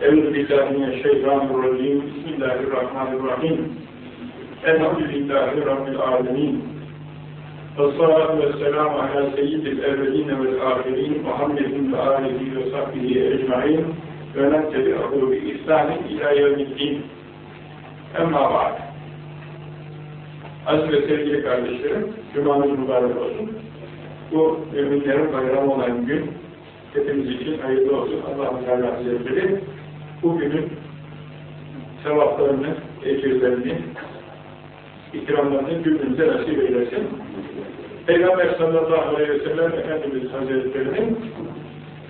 Euzu billahi mineşşeytanirracim. Bismillahirrahmanirrahim. Elhamdülillahi rabbil alamin. Vessalatu vesselamu ala seyyidil evvelin ve'l ahirin Muhammedin ve alihi ve sahbihi ecmaîn ve men tebi'ahu bi ihsanin ila yevmiddin. Emma ba'd. Aziz ve sevgili kardeşlerim, Cuma'nız mübarek olsun. Bu müminlerin bayramı olan gün hepimiz için hayırlı olsun. Allah-u Teala Hazretleri bugünün sevaplarını, ecirlerini, ikramlarını cümlemize nasip eylesin. Peygamber sallallahu aleyhi ve sellem Efendimiz Hazretleri'nin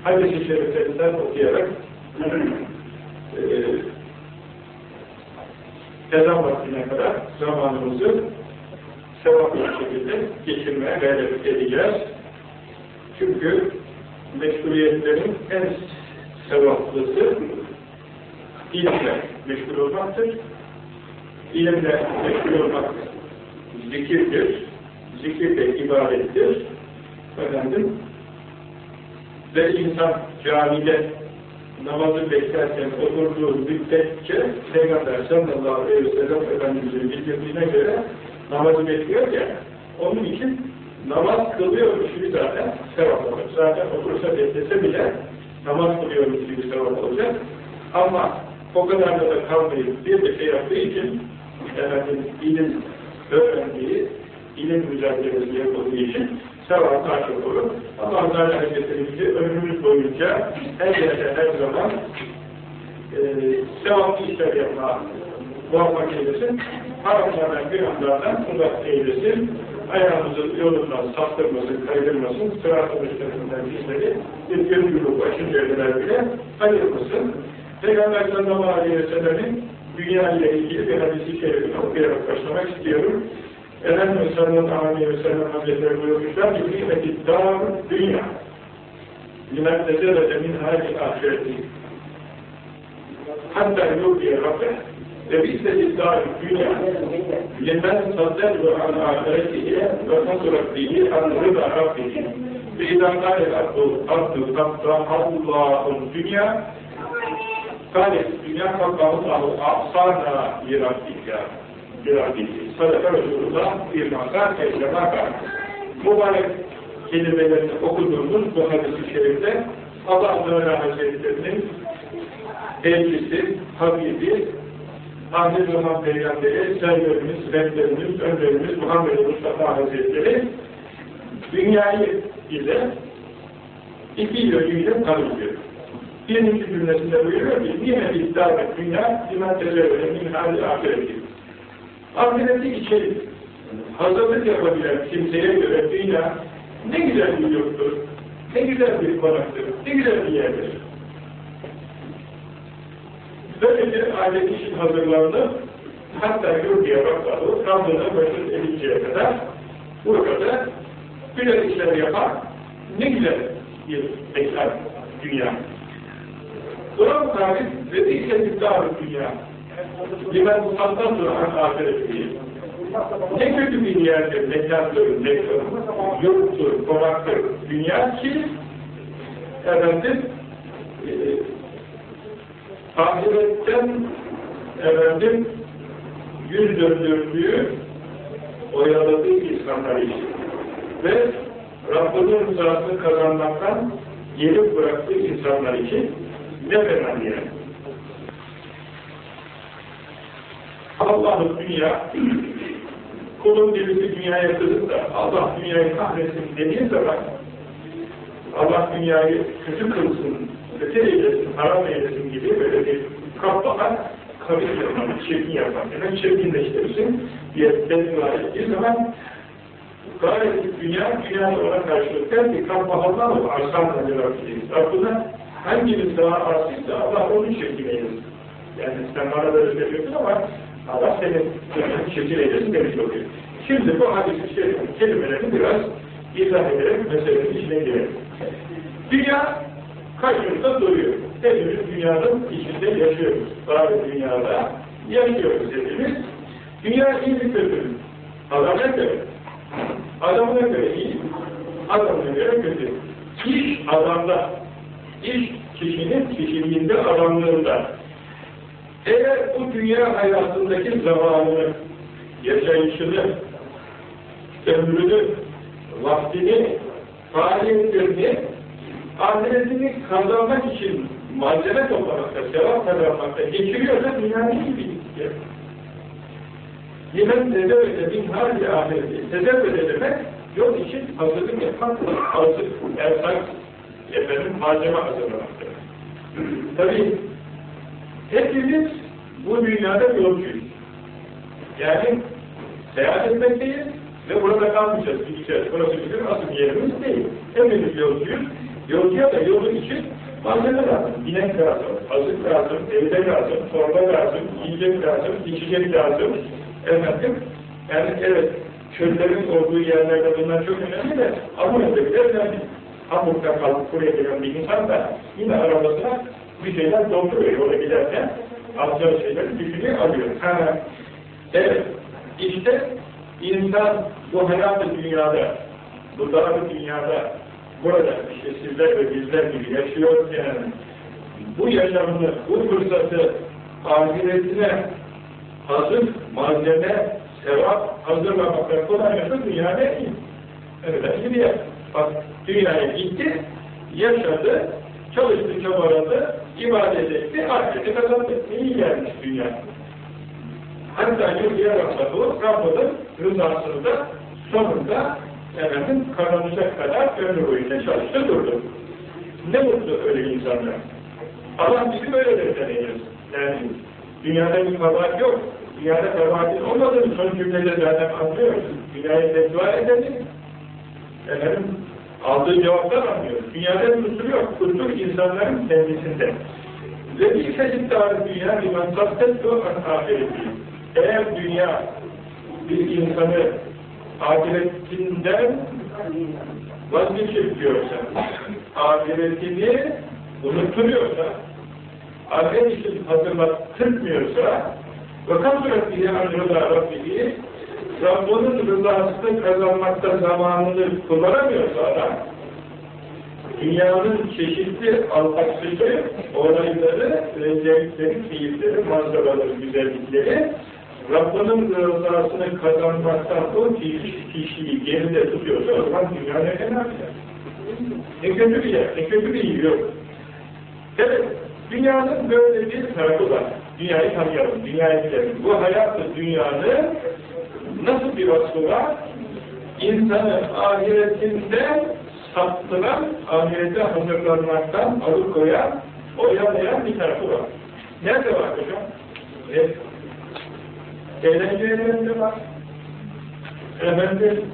hadis-i şeriflerinden okuyarak e, vaktine kadar zamanımızı sevaplı şekilde geçirmeye gayret edeceğiz. Çünkü meşguliyetlerin en sevaplısı ilimle meşgul olmaktır. İlimle meşgul olmak zikirdir. Zikir de ibadettir. Efendim, ve insan camide namazı beklerken oturduğu müddetçe Peygamber sallallahu aleyhi ve sellem Efendimiz'in bildirdiğine göre namazı bekliyor ya, onun için namaz kılıyormuş gibi zaten sevap olur. Zaten otursa beklese bile namaz kılıyormuş gibi sevap olacak. Ama o kadar da kalmayıp bir de şey yaptığı için efendim, ilim öğrendiği, ilim mücadelesi yapıldığı için sevap daha çok olur. Allah Teala Hazretlerimizi ömrümüz boyunca her yerde her zaman e, sevaplı işler yapmaya muvaffak eylesin. Haramlardan, günahlardan uzak eylesin. Ayağımızı yolundan saptırmasın, kaydırmasın. Sırat-ı bizleri bir gün başıncaya kadar bile ayırmasın. Peygamber sallallahu aleyhi ve sellemin dünya ile ilgili bir hadisi şerifini okuyarak başlamak istiyorum. Efendimiz sallallahu aleyhi ve sellem Hazretleri buyurmuşlar ki kıymeti dar dünya. Limen nezerete min hâli ahireti hatta yurdiye rabbeh ve bi'seti dar dünya. Limen saddellu an ahiretihi ve nasurat bihi an rıda rabbihi ve idâ kâle abdu abdu tabdahallâhun dünya kâle dünya kabbâhullahu afsâna yirabbiyya yirabbiyya sadaka Resulullah bir maka eşlemaka mübarek kelimelerini okuduğumuz bu hadis-i şerifte Allah Teala Hazretleri'nin elçisi, Habibi, Ahmet Zaman Peygamberi, serverimiz, rehberimiz, önderimiz Muhammed Mustafa Hazretleri dünyayı ile iki yönüyle tanımlıyor. Birinci cümlesinde buyuruyor ki, niye iddia dünya, limen tezevvele min hali ahireti. Ahireti içerik, hazırlık yapabilen kimseye göre dünya ne güzel bir yurttur, ne güzel bir konaktır, ne güzel bir yerdir. Böylece aile için hazırlandı, hatta yurduya bakladı, Rabbine başını edinceye kadar burada güzel işler yapar, ne güzel bir bekler dünya. Duran tarih ve ise dünya. Limen musallat duran ahiret değil. Ne kötü bir yerdir, mekandır, mekandır, yurttur, konaktır, dünya ki efendim e, ahiretten efendim yüz döndürdüğü oyaladığı insanlar için ve Rabbinin rızasını kazanmaktan geri bıraktığı insanlar için ne veren yer? Allah'ın dünya kulun birisi dünyaya kızıp da Allah dünyayı kahretsin dediği zaman Allah dünyayı kötü kılsın, kötü eylesin, haram eylesin gibi böyle bir kaplana kabul yapmak, çirkin yapmak, yani çirkinleştirirsin diye beddua ettiği zaman gayet dünya, dünya ona karşılık der ki kapmahallah mı arsan Rabbiyiz. Rabbına hangimiz daha arsıysa Allah onu çirkin eylesin. Yani sen bana böyle söylüyorsun ama Allah senin çirkin eylesin demiş oluyor. Şimdi bu hadis-i şerifin kelimelerini biraz izah ederek meselenin içine girelim. Dünya karşımızda duruyor. Hepimiz dünyanın içinde yaşıyoruz. Bari dünyada yaşıyoruz hepimiz. Dünya iyi bir kötü. Adamına göre. Adamına göre iyi, adamına göre kötü. İş adamda. İş kişinin kişiliğinde, adamlığında. insan eğer bu dünya hayatındaki zamanını, yaşayışını, ömrünü, vaktini, faaliyetlerini, ahiretini kazanmak için malzeme toplamakta, sevap kazanmakta geçiriyorsa dünyanın gibi gidiyor. Limen tedevvede bin hali ahireti. Tedevvede demek yol için hazırlık yapmak, hazır, ersak, efendim, malzeme hazırlamaktır. Tabi hepimiz bu dünyada yolcuyuz. Yani seyahat etmekteyiz ve burada kalmayacağız, gideceğiz. Burası bizim asıl yerimiz değil. Hepimiz yolcuyuz. Yolcuya da yolun için malzeme lazım. Binek lazım, hazır lazım, evde lazım, torba lazım, yiyecek lazım, içecek lazım. Efendim, yani evet, çöllerin olduğu yerlerde bunlar çok önemli de Hamur'da bile önemli. Hamur'da kalıp buraya gelen bir insan da yine arabasına bir şeyler dolduruyor yola giderken alacağı şeyleri düşünüyor, alıyor. Ha, evet, işte insan bu hayatı dünyada, bu darbe dünyada, burada işte sizler ve bizler gibi yaşıyorken bu yaşamını, bu fırsatı ahiretine hazır malzeme, sevap hazırlamakta kolaylıkla dünyada iyi. Öyle gibi ya. Bak dünyaya gitti, yaşadı, çalıştı, çabaladı, ibadet etti, ahireti kazandı. İyi gelmiş dünya. Hatta yürüye rastladı, Rabbinin rızasında sonunda efendim kazanacak kadar ömrü boyunca çalıştı durdu. Ne mutlu öyle insanlar. Allah bizi böyle destekliyor. Yani dünyada bir kabahat yok. Dünyada kabahatin olmadığını son cümlede zaten anlıyoruz. Dünyayı beddua edelim. Efendim, aldığı cevaplar anlıyoruz. Dünyada kusur yok. Kusur insanların kendisinde. Ve bir tarih dünya bir mansattettu an ahireti. Eğer dünya bir insanı ahiretinden vazgeçirtiyorsa, ahiretini unutturuyorsa, ahiret için hazırlattırmıyorsa, ve kasuret diye acrıda Rabbihi, Rabbinin rızasını kazanmakta zamanını kullanamıyorsa adam, dünyanın çeşitli altaksıcı olayları, zevkleri, keyifleri, manzaraları, güzellikleri, Rabbinin rızasını kazanmaktan o kişi, kişiyi geride tutuyorsa o zaman dünya ne fena Ne kötü bir yer, ne kötü bir yiyor. Evet, dünyanın böyle bir tarafı var. Dünyayı tanıyalım, dünyayı bilelim. Bu hayatı dünyanın nasıl bir vasfı var? İnsanı ahiretinden saptıran, ahirete hazırlanmaktan alıkoyan, oyalayan bir tarafı var. Nerede var hocam? Evet. Eğlencelerinde var. Efendim,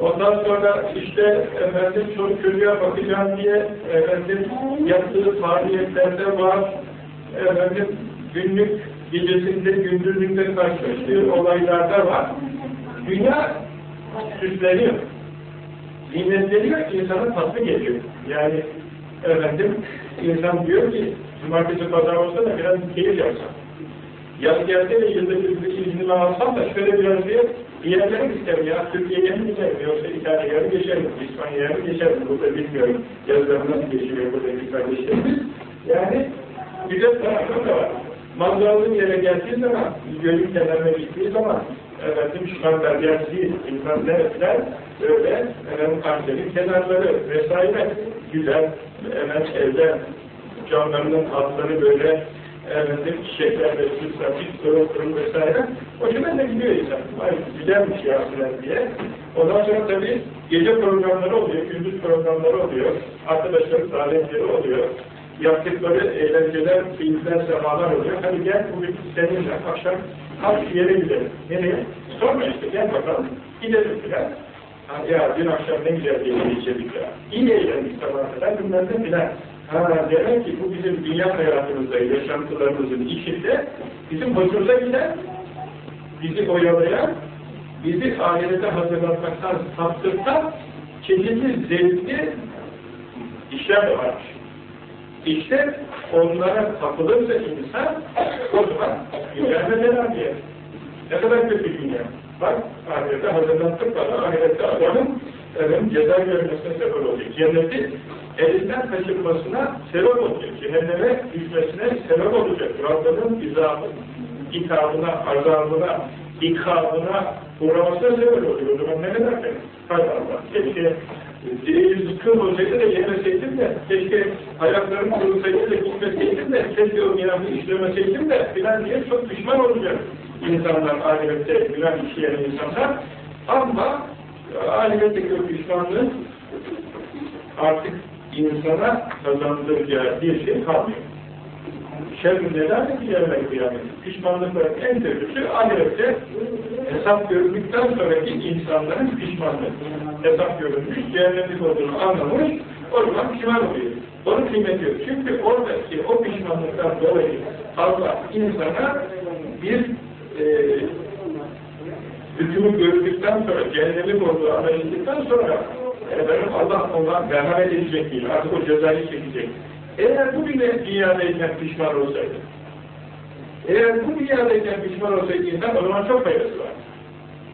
ondan sonra işte efendim çocuk çocuğa bakacağım diye efendim yaptığı faaliyetlerde var. Efendim günlük gecesinde, gündüzünde karşılaştığı olaylarda var. Dünya süsleniyor. Nimetleniyor, insana tatlı geliyor. Yani efendim, insan diyor ki, cumartesi pazar olsa da biraz keyif yapsam. Yaz gelse de yılda bir iznimi alsam da şöyle biraz diye yerlere isterim ya, Türkiye'ye mi giderim, yoksa İtalya'ya mı geçerim, İspanya'ya mı geçerim, burada bilmiyorum. Yazları nasıl geçiriyor buradaki kardeşlerimiz. Yani güzel tarafı da var manzaralı yere geldiği zaman, gölün kenarına gittiği zaman efendim şumanlar geldiği insan neresler böyle efendim kanserin kenarları vesaire güzel efendim evde camlarının altları böyle efendim çiçeklerle süslenmiş, kırıl kırıl vesaire. Hoşuna da gidiyor insan. Ay güzelmiş ya filan diye. Ondan sonra tabii gece programları oluyor, gündüz programları oluyor. Arkadaşların davetleri oluyor yaptıkları eğlenceler, keyifler, semalar oluyor. Hadi gel bugün seninle akşam kalk yere gidelim. Nereye? Sonra işte gel bakalım. Gidelim filan. Ya dün akşam ne güzel diye geçirdik ya. İyi eğlendik sabah kadar ne filan. Ha demek ki bu bizim dünya hayatımızda, yaşantılarımızın içinde bizim hoşumuza giden, bizi oyalayan, bizi ahirete hazırlatmaktan saptırtan çeşitli zevkli işler de varmış. İşte onlara kapılırsa insan o zaman yücelmedeler diye. Ne kadar kötü dünya. Bak ahirete hazırlantık bana ahirette adamın efendim, ceza görmesine sebep olacak. Cenneti elinden kaçırmasına sebep olacak. Cehenneme düşmesine sebep olacak. Rabbinin izabı, ikabına, azabına, ikabına uğramasına sebep oluyor. O zaman ne kadar ben? Hay Allah. Keşke rızkım olsaydı da yemeseydim de, keşke ayaklarım kurulsaydı da gitmeseydim de, keşke o günahı işlemeseydim de filan diye çok pişman olacak insanlar, ahirette günah işleyen insanlar. Ama ahiretteki o pişmanlığı artık insana kazandıracağı bir şey kalmıyor. Şerrin neden ki yerine kıyamet? Pişmanlıkların en kötüsü ahirette hesap görüldükten sonraki insanların pişmanlığı. Hesap görülmüş, cehennemlik olduğunu anlamış, o zaman pişman oluyor. Onun kıymeti yok. Çünkü oradaki o pişmanlıktan dolayı Allah insana bir e, hükmü gördükten sonra, cehennemlik olduğu anlaşıldıktan sonra efendim Allah ondan merhamet edecek değil, artık o cezayı çekecek. Eğer bu dünyadayken pişman olsaydı, eğer bu dünyadayken pişman olsaydı insan o zaman çok faydası var.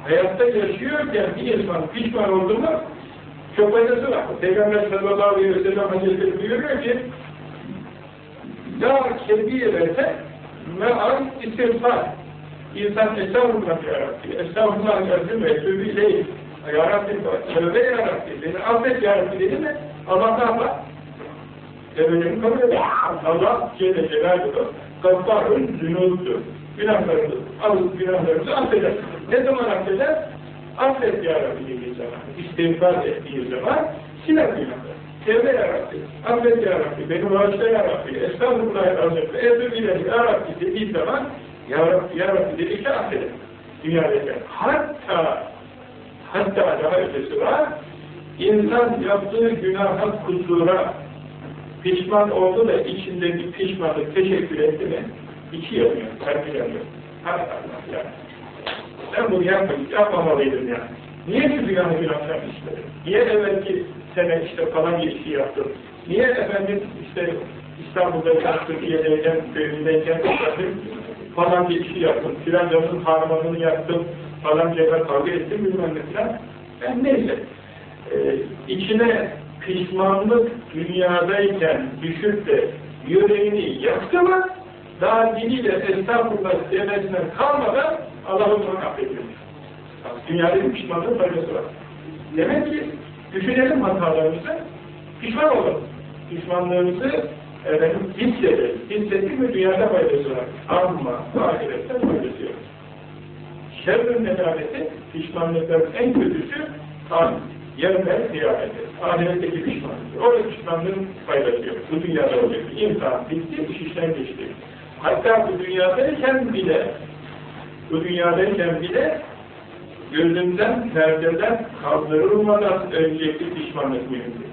Hayatta yaşıyorken bir insan pişman oldu mu çok faydası var. Peygamber sallallahu aleyhi ve sellem Hazretleri buyuruyor ki La kebirete me'al istiğfar İnsan estağfurullah ya estağfurullah ya ve tövbe ileyh Ya Rabbi, tövbe ya beni affet ya Rabbi dedi mi Allah ne? Tevbelerini kabul eder. Allah Celle Celaluhu Gaffarun zünubdur. Günahlarımızı, alıp günahlarımızı affeder. Ne zaman affeder? Affet ya Rabbi dediği zaman, istiğfar ettiği zaman siler günahları. Tevbe ya Rabbi, affet ya Rabbi, beni bağışla ya Rabbi, estağfurullah ya Rabbi, ezür ileri ya Rabbi dediği zaman ya Rabbi, ya Rabbi dedikçe affeder. Dünyadayken. Hatta, hatta daha ötesi var, insan yaptığı günaha, kusura, pişman oldu da içindeki pişmanlık teşekkür etti mi? İçi yanıyor, kalbi yanıyor. Hay Allah. Ben bunu yapmayayım, yapmamalıydım ya. Niye şu dünyanın günahlarını işledim? Niye evvelki sene işte falan işi yaptım? Niye efendim işte İstanbul'da Türkiye'deyken, köyündeyken efendim, falan bir işi yaptım, filancasının harmanını yaptım, falan cevher kavga ettim bilmem ne filan. Ben neyse, ee, içine pişmanlık dünyadayken düşüp de yüreğini yaktı mı, daha diliyle estağfurullah demesine kalmadan Allah'ın onu affediyor. Dünyada pişmanlığın faydası var. Demek ki düşünelim hatalarımızı, pişman olalım. Pişmanlığımızı efendim, hissedelim. Hissettik mi dünyada faydası var. Ama ahirette faydası yok. Şerrin nedameti, pişmanlıkların en kötüsü kan, yarın ben kıyameti. Ahiretteki pişmanlık. Orada pişmanlığın faydası yok. Bu dünyada olacak. İmtihan bitti, iş işten geçti. Hatta bu dünyadayken bile bu dünyadayken bile gözünden, perdeden kaldırılmadan önceki pişmanlık mümkün.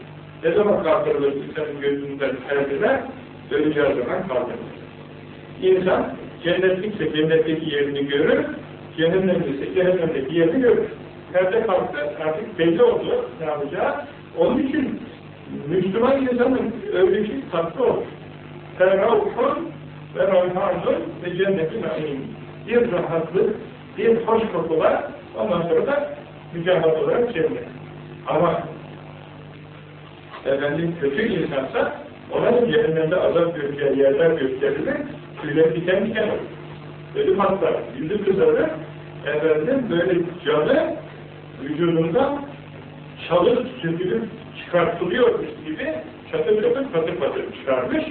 Ne zaman kaldırılır senin gözünden perdeden? Öleceği zaman kaldırılır. İnsan cennetlikse cennetteki yerini görür, cehennemlikse cehennemdeki yerini görür. Perde kalktı, artık belli oldu ne yapacağı. Onun için Müslüman insanın öyle şey tatlı olur. Ferravfun ve rayhanun ve cennetin amin. Bir rahatlık, bir hoş kokular, ondan sonra da mücahit olarak cennet. Ama efendim kötü insansa ona da cehennemde azap göreceği yerler gösterilir, tüyler diken diken olur. Ölüm hatta yüzü kızarır, efendim böyle canı vücudundan çalıp sürgülüp çıkartılıyormuş gibi çatır çatır patır patır çıkarmış.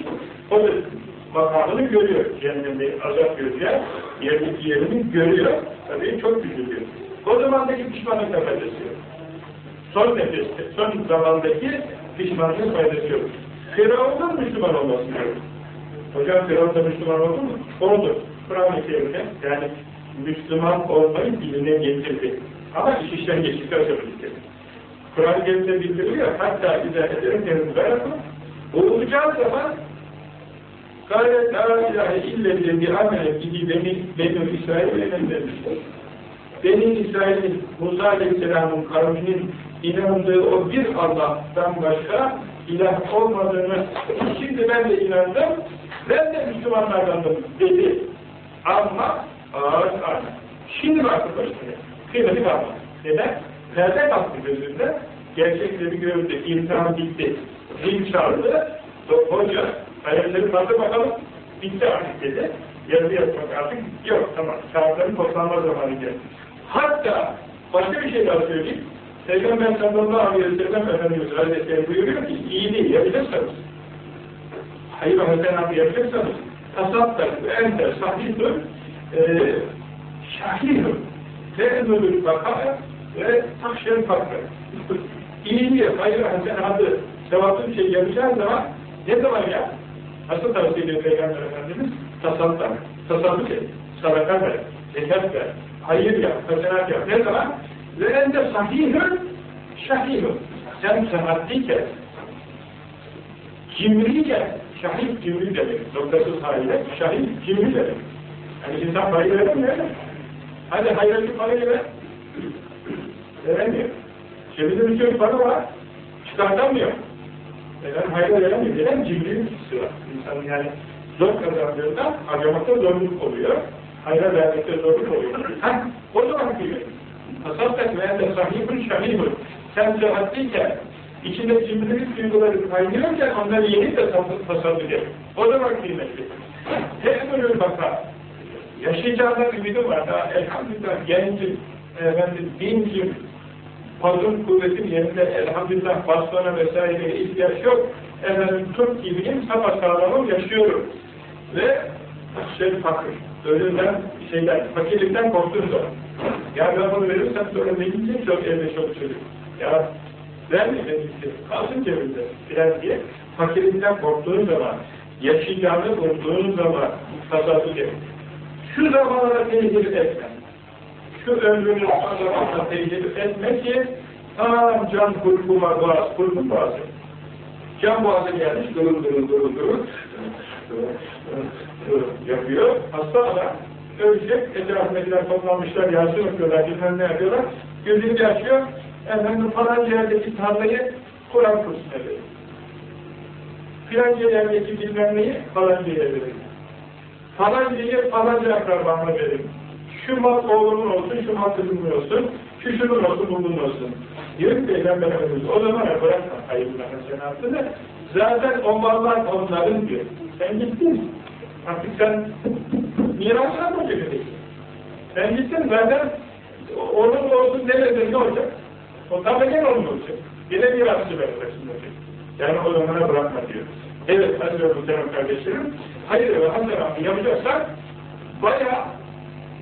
O da makamını görüyor. Cehennemde azap görüyor. Yerini, yerini görüyor. Tabii çok üzülüyor. O zamandaki pişmanlık faydası yok. Son nefeste, son zamandaki pişmanlık faydası yok. Firavun'un Müslüman olması yok. Hocam Firavun da Müslüman oldu mu? Oldu. Kur'an-ı Kerim'de yani Müslüman olmayı diline getirdi. Ama iş işten geçtikten sonra bitirdi. Kur'an-ı Kerim'de bildiriliyor. Hatta izah ederim kendimiz bırakın. Boğulacağı zaman Gayet la ilahe illellezi amele bihi beni beni İsrail elendirmiştir. Beni İsrail'in Musa Aleyhisselam'ın kavminin inandığı o bir Allah'tan başka ilah olmadığını şimdi ben de inandım, ben de Müslümanlardandım dedi. Ama ağır ağır. Şimdi bakın başlıyor. Kıymeti kalmadı. Neden? Perde kalktı gözünde. Gerçekleri gördü. İmtihan bitti. Zil çağırdı. Hoca, ayetleri kaldı bakalım. Bitti artık dedi. Yazı yazmak artık yok. Tamam. Kağıtların toplanma zamanı geldi. Hatta başka bir şey daha söyleyeyim. Peygamber sallallahu aleyhi ve sellem Efendimiz Hazretleri buyuruyor ki iyiliği yapacaksanız hayır hasenatı yapacaksanız ve enter sahihun e, şahihun ve emrülül bakaya ve takşer fakre iyiliği, hayır hasenatı sevaplı bir şey yapacağın zaman ne zaman ya? Nasıl tavsiye ediyor Peygamber Efendimiz? Tasattar, tasarruf et, sadaka ver, zekat ver, hayır yap, hasenat yap. Ne zaman? Ve ende sahihün şahihün. Sen sıhhatliyken, cimriyken, şahit cimri demek. Noktasız haliyle, şahit cimri demek. Yani insan parayı veremiyor. Hadi hayırlı parayı ver. Veremiyor. Cebinde bir sürü para var. Çıkartamıyor. Neden hayra veremiyor? Neden cimrilik hissi var? İnsanın yani zor kazandığında harcamakta zorluk oluyor. Hayra vermekte zorluk oluyor. Ha, o zaman gibi. Tasavvuf ve ende sahibun şahibun. Sen sıhhatliyken, içinde cimrilik duyguları kaynıyorken onları yenip de tasavvuf et. O zaman kıymetli. Te'mülül baka. Yaşayacağına ümidi var. Daha elhamdülillah gencim, efendim, dincim, fazıl kuvvetin yerinde elhamdülillah bastona vesaireye ihtiyaç yok. Efendim Türk gibiyim, sapasağlamım yaşıyorum. Ve şey fakir, ölümden, şeyden, fakirlikten korktuğun zaman. Ya ben bunu verirsem sonra ne gidecek çok evde çok çocuk. Ya vermeyeceğim gitti, kalsın cebinde filan diye fakirlikten korktuğun zaman, yaşayacağını umduğun zaman tasarruf et. Şu zamanlara tehlikeli etme şu ömrünü zamanla tecrübe etmek ki tam can kurkuma boğaz, kurkum boğazı. Can boğazı gelmiş, durun durun durun durun yapıyor. Hasta adam ölecek, etrafındakiler toplanmışlar, yansın okuyorlar, bilmem ne yapıyorlar. Gözünü açıyor, efendim falanca yerdeki tarlayı Kur'an kursuna veriyor. Filanca yerdeki bilmem neyi falanca yere. Falancayı falanca akrabama verin şu mal oğlumun olsun, şu mal kızımın olsun, şu şunun olsun, bunun olsun. Diyor ki Peygamber Efendimiz, o zaman bırakma hayırlı hasenatını, zaten o mallar onların diyor. Sen gittin, artık sen mirasına mı götüreceksin? Sen gittin, zaten onun olsun nerede ne olacak? O onun olacak. Yine mirasçı vereceksin. Yani o zamana bırakma diyor. Evet, Hazreti Muhterem kardeşlerim, hayır ve hasenatı yapacaksak, bayağı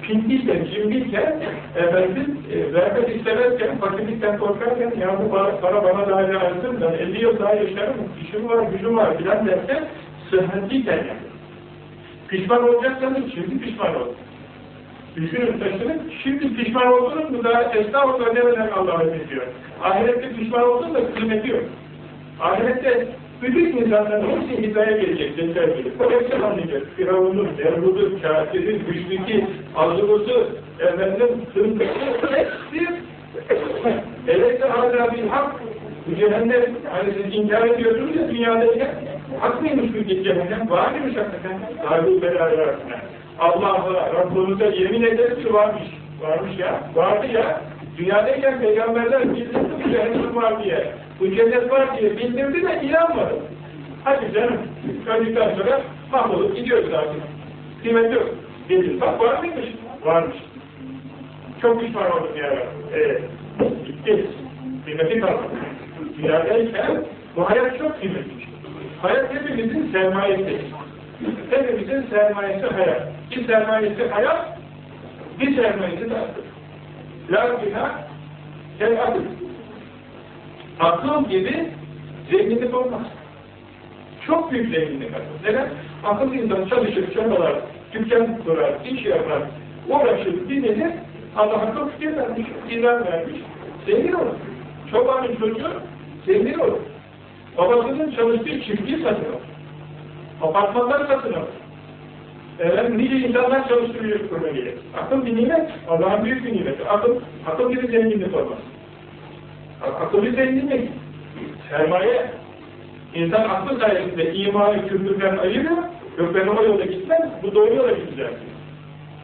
pinliyken, cimriyken, efendim, e, vermek istemezken, fakirlikten korkarken, ya bu para, para bana daha lazım, ben 50 yıl daha yaşarım, işim var, gücüm var filan derken, sıhhatliyken yani. Pişman olacaksanız şimdi pişman olun. Düşünün taşının, şimdi pişman oldunuz mu daha estağfurullah demeden Allah'a ediyor. Ahirette pişman oldun da kıymeti yok. Ahirette bütün insanların hepsi hidaya gelecek, cennet gelecek. Hepsi anlayacak. Firavun'un, Nemrud'un, kafirin, güçlüki, azulusu, efendim, hırkısı, hepsi Eleyse hala bir hak. Bu cehennem, hani siz inkar ediyorsunuz ya dünyadayken, hak mıymış bu cehennem? Var mıymış hakikaten? Darbu belalı arasında. Allah'a, Rabbimize yemin ederiz ki varmış. Varmış ya, vardı ya. Dünyadayken peygamberler bildirdi bu cehennem var diye. Bu cennet var diye bildirdi de inanmadı. Hadi canım, öldükten sonra mahvolup gidiyoruz artık. Kıymet yok. Dedi, bak var mıymış? Varmış. Çok pişman oldum ya. Evet. Gitti. Kıymeti kalmadı. Dünyadayken bu hayat çok kıymetli. Hayat hepimizin sermayesi. Hepimizin sermayesi hayat. Bir sermayesi hayat, bir sermayesi de. La günah, sen akıl. Gibi zenginlik olmaz. Çok büyük zenginlik akıl. Neden? Akıl insan çalışır, çabalar, dükkan kurar, iş yapar, uğraşır, dinlenir, Allah akıl fikir vermiş, ilan vermiş, zengin olur. Çobanın çocuğu zengin olur. Babasının çalıştığı çiftliği satın alır. Apartmanları satın alır. Evet, nice insanlar çalıştırıyor kurma gelir. Akıl bir nimet, Allah'ın büyük bir nimeti. Akıl, akıl gibi zenginlik olmaz. Akıl bir zenginlik. Sermaye. İnsan aklı sayesinde imanı küfürden ayırıyor. Yok ben o yolda gitmem, bu doğru yola gideceğim.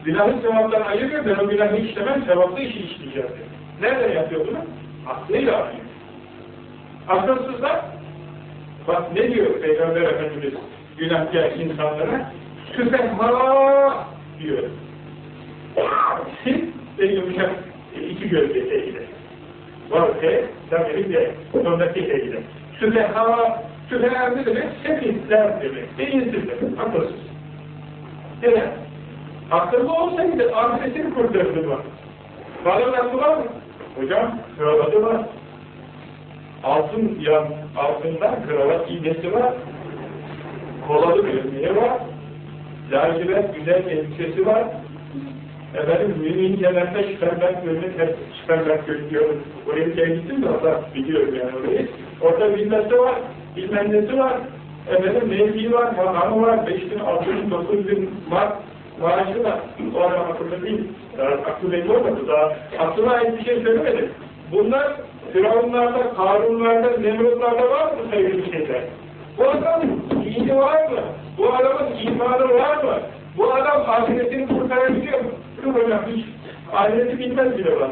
Günahı sevaptan ayırıyor, ben o günahı işlemem, sevaplı işi işleyeceğim. Nerede yapıyor bunu? Aklıyla arıyor. Akılsızlar, Bak ne diyor Peygamber Efendimiz günahkar insanlara? Süfeha diyor. Sin ve yumuşak iki gözlü eyle. Var he, tabii de sondaki eyle. Süfeha, süfeha ne demek? Sefihler demek. Beyinsiz demek, akılsız. Neden? Akıllı olsaydı ahiretini kurtardı var. Aklı var mı? Hocam, kravatı var. Altın yan, altından kravat iğnesi var. Kolalı gözlüğü var. Lacivert güzel elbisesi var. Efendim mümin kenarında şiferler görünür, hep şiferler görünüyor. Oraya bir kere gittim de orada biliyorum yani orayı. Orada villası var, bilmem nesi var. Efendim mevki var, makamı var, 5 bin, 6 bin, 9 bin var. Maaşı var. O adam akıllı değil. Daha aklı belli olmadı. Daha aklına ait bir şey söylemedi. Bunlar Firavunlarda, Karunlarda, Nemrutlarda var mı sevgili şeyler? Bu adamın dini var mı? Bu adamın imanı var mı? Bu adam ahiretini kurtarabiliyor mu? Yok hocam hiç ahireti bilmez bile bana.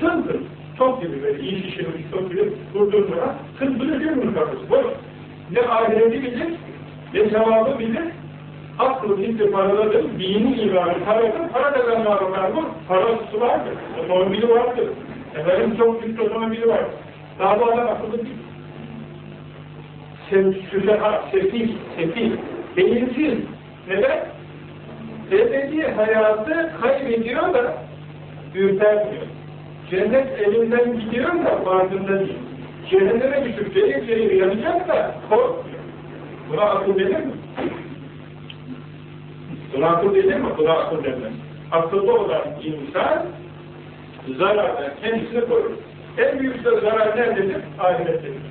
Tındır. Çok gibi böyle iyi şişirmiş, çok gibi durdurduğuna tındırıyor bunun kafası. Boş. Ne ahireti bilir, ne sevabı bilir, Aklı bizde paraladır, dini imanı paradır, para kazanmaları var mı? Parası vardır, otomobili vardır. Efendim çok büyük otomobili var. Daha bu adam akıllı değil. Süzeha, sefil, sefil, beyinsiz. Neden? Ebedi hayatı kaybediyor da ürpermiyor. Cennet elinden gidiyor da farkında değil. Cehenneme düşüp cehil cehil yanacak da korkmuyor. Buna akıl denir mi? Buna akıl denir mi? Buna akıl denmez. Akıllı olan insan zarardan kendisini korur. En büyük zarar nerededir? Ahirettedir.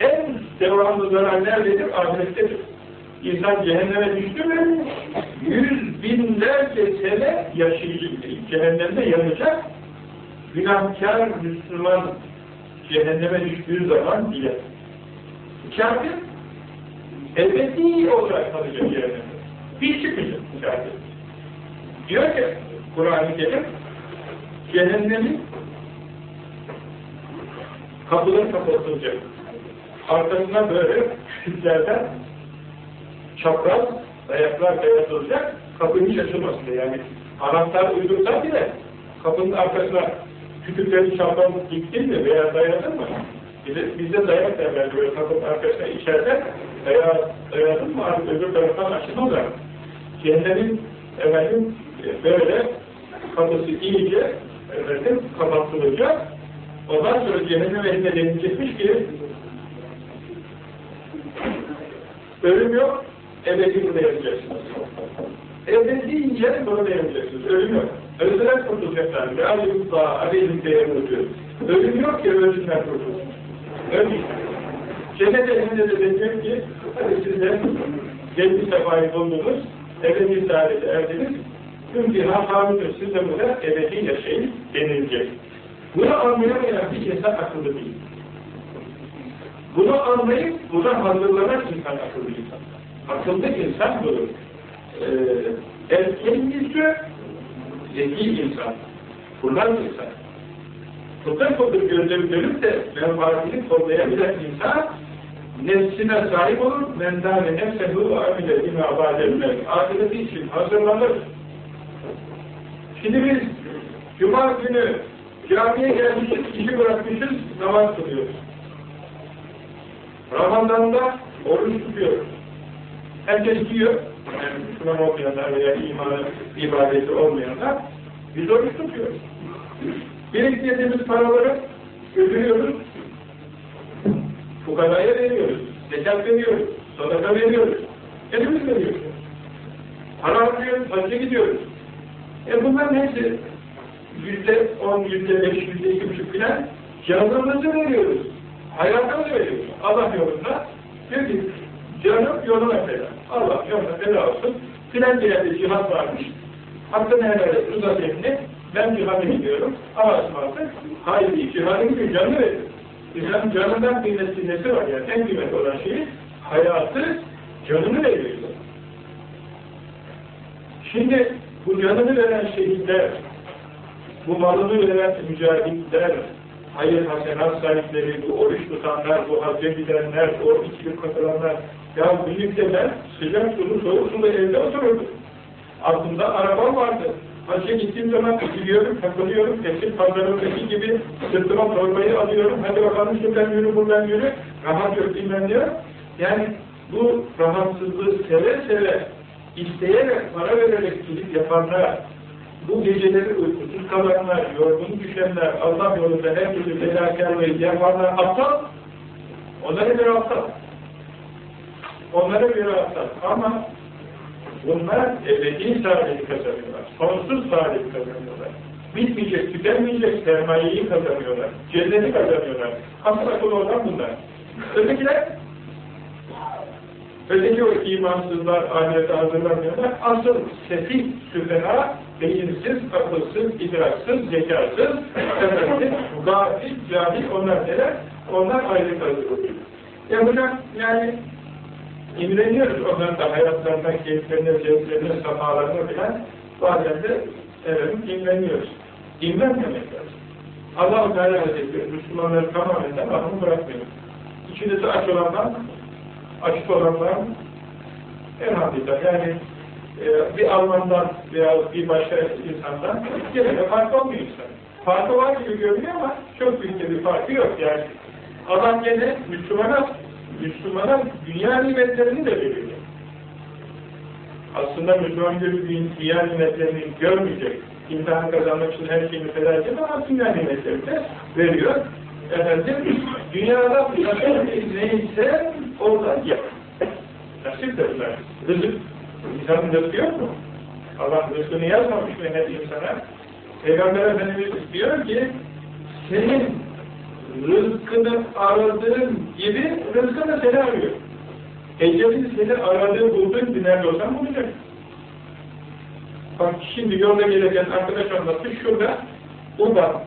En devamlı zarar nerededir? Ahirettedir. İnsan cehenneme düştü mü, yüz binlerce sene yaşayacak, cehennemde yanacak, günahkar Müslüman cehenneme düştüğü zaman bile. Kafir, ebedi olarak kalacak cehennemde. Hiç çıkmayacak kafir. Diyor ki, Kur'an-ı Kerim, cehennemin kapıları kapatılacak. Arkasına böyle küçüklerden çapraz ayaklar dayatılacak, kapının hiç açılmasın diye. Yani anahtar uydursa bile kapının arkasına kütükleri çapraz diktin mi veya dayadın mı? Bizde, bizde dayak derler böyle kapının arkasına içeride veya dayadın mı artık öbür taraftan açılmazlar. Cehennemin efendim böyle kapısı iyice efendim kapatılacak. Ondan sonra cehennem eline denilecekmiş ki ölüm yok, ebedi burada yapacaksınız. Ebediyince burada yapacaksınız. Ölüm yok. Ölseler kurtulacaklar. Ve alimullah, aleyhimdeye vuruyor. Ölüm yok ki ölsünler kurtulsun. Ölüm. Cennet elinde de diyecek ki, hadi siz de cennet sefayı buldunuz, ebedi saadete erdiniz, Ümdiha hamildir, siz de burada ebedi yaşayın denilecek. Bunu anlayamayan bir insan akıllı değil. Bunu anlayıp buna hazırlanan insan akıllı insan. Akıllı insan budur. Ee, erken yüzü zeki insan. Bunlar insan. Fıtır fıtır gözleri dönüp de menfaatini kollayabilen insan nefsine sahip olur, mendâne nefsehu ve amile bima bâdemler. Ahireti için hazırlanır. Şimdi biz Cuma günü camiye gelmişiz, işi bırakmışız, namaz kılıyoruz. Ramazan'da oruç tutuyoruz. Herkes diyor, yani olmayanlar veya imanı, ibadeti olmayanlar, biz oruç tutuyoruz. Biriktirdiğimiz paraları götürüyoruz, fukaraya veriyoruz, zekat veriyoruz, sadaka veriyoruz, elimiz veriyoruz. Para harcıyoruz, hacca gidiyoruz. E bunların hepsi yüzde on, yüzde beş, yüzde iki buçuk filan canımızı veriyoruz. Hayatımızı veriyoruz. Allah yolunda diyor ki canım yoluna feda. Allah yoluna feda olsun. Filan bir cihat varmış. Hakkını helal et, uzat elini. Ben cihada gidiyorum. Ama ısmarlık. Hayır. Cihadın gibi canını veriyor. İnsanın canından kıymetli nesi var yani? En kıymetli olan şeyi hayatı, canını veriyor. Şimdi bu canını veren şehitler, bu malını veren mücahitler, hayır hasenat sahipleri, bu oruç tutanlar, bu hacca gidenler, o içki katılanlar, ya birlikte ben sıcak sulu, soğuk sulu evde otururdum. Altında araba vardı. Hacca gittiğim zaman gidiyorum, takılıyorum, tekstil pazarındaki gibi sırtıma torbayı alıyorum, hadi bakalım şuradan yürü, buradan yürü, rahat yok bilmem diyor. Yani bu rahatsızlığı seve seve, isteyerek, para vererek gidip yapanlar, bu geceleri uykusuz kalanlar, yorgun düşenler, Allah yolunda her türlü fedakarlığı yapanlar aptal, onlara göre aptal. Onlara aptal. Ama bunlar ebedi saadeti kazanıyorlar. Sonsuz saadeti kazanıyorlar. Bitmeyecek, tükenmeyecek sermayeyi kazanıyorlar. Cenneti kazanıyorlar. Asıl akıl olan bunlar. Ötekiler Öteki o imansızlar, ahirete hazırlanmıyorlar. Asıl sefih, süfena, beyinsiz, akılsız, idraksız, zekasız, efendim, gafil, cahil, onlar neler? Onlar ayrı hazırlanıyor. Yapacak yani imreniyoruz onların da hayatlarından, keyiflerine, zevklerine, safalarına filan bazen de evet, imreniyoruz. İmrenmemek lazım. Allah-u Teala Hazretleri Müslümanları tamamen mahrum bırakmıyor. İçinizde aç olanlar açık olanlar elhamdülillah yani e, bir Almandan veya bir başka insandan gene de fark olmuyor insan. Farkı var gibi görünüyor ama çok büyük bir farkı yok yani. Adam gene Müslümana Müslümana dünya nimetlerini de veriyor. Aslında Müslüman gibi dünya nimetlerini görmeyecek. İmtihan kazanmak için her şeyini feda edecek ama dünya nimetlerini de veriyor. Efendim, dünyada nasıl neyse oradan yap. Nasip de bunlar. Rızık. İnsanın rızkı yok mu? Allah rızkını yazmamış mı her insana? Peygamber Efendimiz diyor ki senin rızkını aradığın gibi rızkı da seni arıyor. Ecelin seni aradığı bulduğun bir nerede olsan bulacak. Bak şimdi yolda gelirken arkadaş anlattı, şurada Uba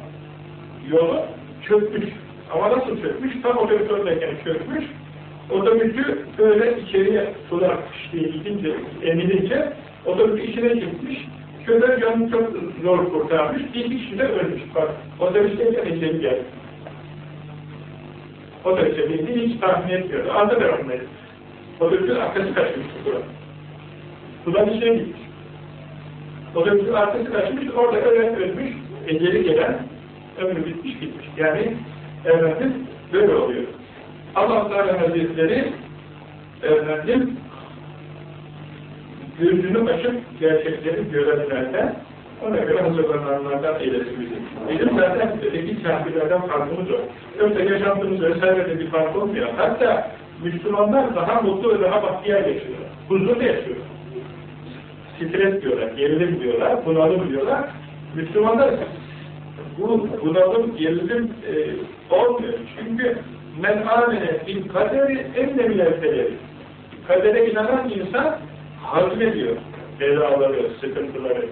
yolu çökmüş. Ama nasıl çökmüş? Tam otobüs oradayken çökmüş. Otobüsü böyle içeriye sular işte gidince, emilince otobüs içine çıkmış. Şöyle canını çok zor kurtarmış. Bir kişi de ölmüş. Bak otobüsteyken eceli geldi. Otobüse bindi hiç tahmin etmiyordu. Ver onları. Otobüsün arkası kaçmış sudan. Sudan içine gitmiş. Otobüsün arkası kaçmış, orada ölen ölmüş, eceli gelen ömrü bitmiş gitmiş. Yani efendim böyle oluyor. Allah Teala Hazretleri efendim gözünü açıp gerçekleri görenlerden ona göre hazırlananlardan eylesin bizi. Bizim zaten öteki kafirlerden farkımız o. Yoksa yaşantımız vesairede bir fark olmuyor. Hatta Müslümanlar daha mutlu ve daha bahtiyar yaşıyorlar. Huzurlu yaşıyorlar. Stres diyorlar, gerilim diyorlar, bunalım diyorlar. Müslümanlar bu bunalım, gerilim e, olmuyor. Çünkü men amene bil kaderi enne minel Kadere inanan insan hazmediyor belaları, sıkıntıları.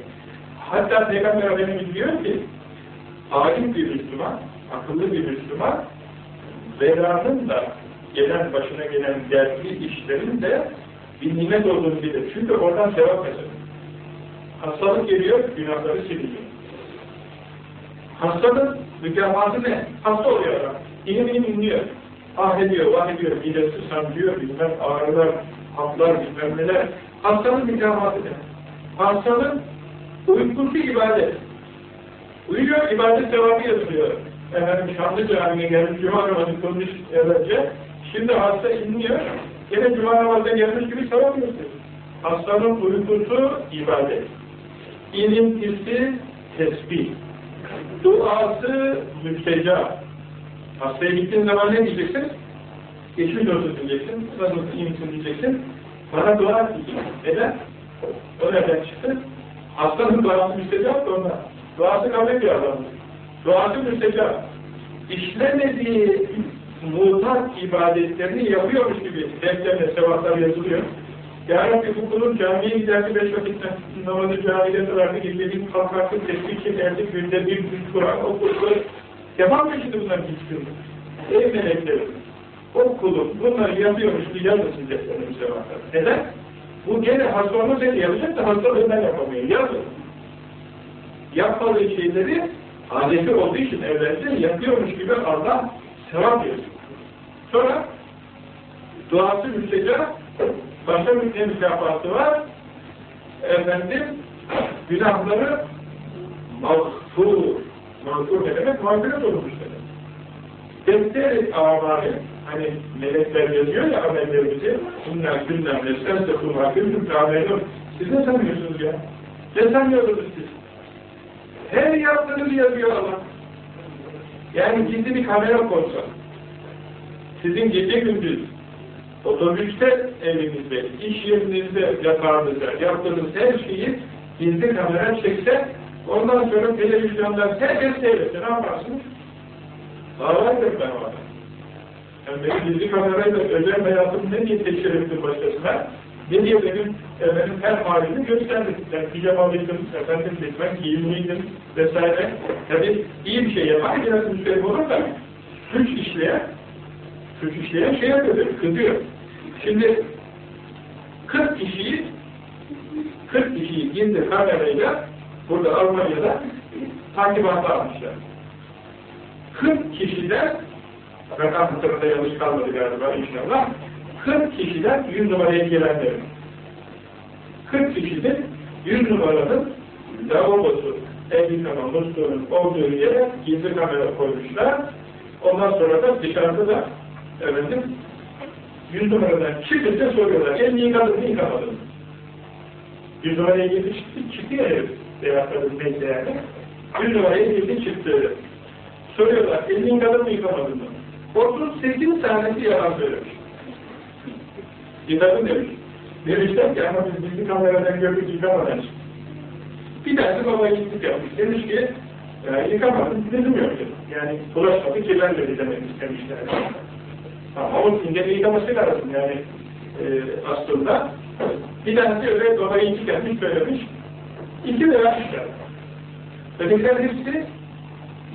Hatta Peygamber Efendimiz diyor ki alim bir Müslüman, akıllı bir Müslüman belanın da gelen başına gelen dertli işlerin de bir nimet olduğunu bilir. Çünkü oradan sevap kazanır. Hastalık geliyor, günahları siliyor. Hastanın mükafatı ne? Hasta oluyor adam. İnim inim inliyor. Ah ediyor, vah ediyor, midesi sancıyor, bilmem ağrılar, haplar, bilmem neler. Hastanın mükafatı ne? Hastanın uykusu ibadet. Uyuyor, ibadet sevabı yazılıyor. Efendim Şanlı Camii'ne gelmiş, Cuma namazı kılmış evvelce. Şimdi hasta inliyor, yine Cuma namazına gelmiş gibi sevap yazıyor. Hastanın uykusu ibadet. İlimtisi tesbih. Duası müstecap. Hastaya gittiğin zaman ne diyeceksin? Geçmiş olsun diyeceksin. Nasıl iyi diyeceksin. Bana dua diyeceksin. Neden? O nereden çıktı? Hastanın duası müstecap da ondan. Duası kabul bir adamdır. Duası müstecap. İşlemediği mutat ibadetlerini yapıyormuş gibi defterine sevaplar yazılıyor. Ya Rabbi bu kulun camiye giderdi beş vakitte namazı camide kılardı, gizledik, kalkardı, tesbih çekerdi, günde bir gün Kur'an okurdu. Mı şimdi bunların hiçbirini? Ey meleklerim, o kulun bunları yapıyormuş ki yazın defterine sevaplar. Neden? Bu gene hasta olmasaydı yapacak da hastalığından yapamıyor. Yazın. Yapmadığı şeyleri adeti olduğu için evlendi, yapıyormuş gibi Allah sevap verir. Sonra duası müstecap, başka bir mükafatı var? Efendim, günahları mağfur. Mağfur ne demek? Mağfiret olmuş demek. Defteri hani melekler yazıyor ya amellerimizi, bunlar ne, sen de kurma, gündüm. Siz ne sanıyorsunuz ya? Ne sanıyorsunuz siz? Her yaptığınızı yazıyor Allah. Yani gizli bir kamera konsa, sizin gece gündüz, otobüste evinizde, iş yerinizde, yatağınızda yaptığınız her şeyi gizli kamera çekse, ondan sonra televizyondan herkes seyretse ne yaparsınız? Davadır ben orada. Yani gizli kamerayla özel hayatım ne diye teşhir başkasına, ne diye benim efendim, her halini gösterdim. Ben pijamalıydım, efendim bilmem giyimliydim vesaire. Tabi iyi bir şey yapan biraz müstehim olur da suç işleyen, suç işleyen şey yapıyor, kızıyor. Şimdi 40 kişiyi 40 kişiyi gizli kamerayla burada Almanya'da takibata almışlar. 40 kişiden rakam hatırında yanlış kalmadı galiba inşallah 40 kişiden 100 numaraya girenlerin 40 kişinin 100 numaranın lavabosu, el yıkama musluğunun olduğu yere gizli kamera koymuşlar. Ondan sonra da dışarıda da efendim 100 numaradan çıkınca soruyorlar. Elini yıkadın mı yıkamadın mı? 100 numaraya girdi çıktı, çıktı ya herif. Veya kadın neyse yani. 100 numaraya girdi çıktı. Soruyorlar, elini yıkadın mı yıkamadın mı? 38 tanesi yalan söylemiş. Yıkadın demiş. Demişler ki ama biz bizi kameradan gördük yıkamadan Bir tanesi baba gittik yapmış. Demiş ki e, yıkamadım, dedim yok. Yani bulaşmadı, kirlenmedi demek istemişler. Ama o ingeni yıkaması lazım yani e, aslında. Bir tanesi öyle babayı iki gelmiş söylemiş. İki vermişler. Ötekiler hepsi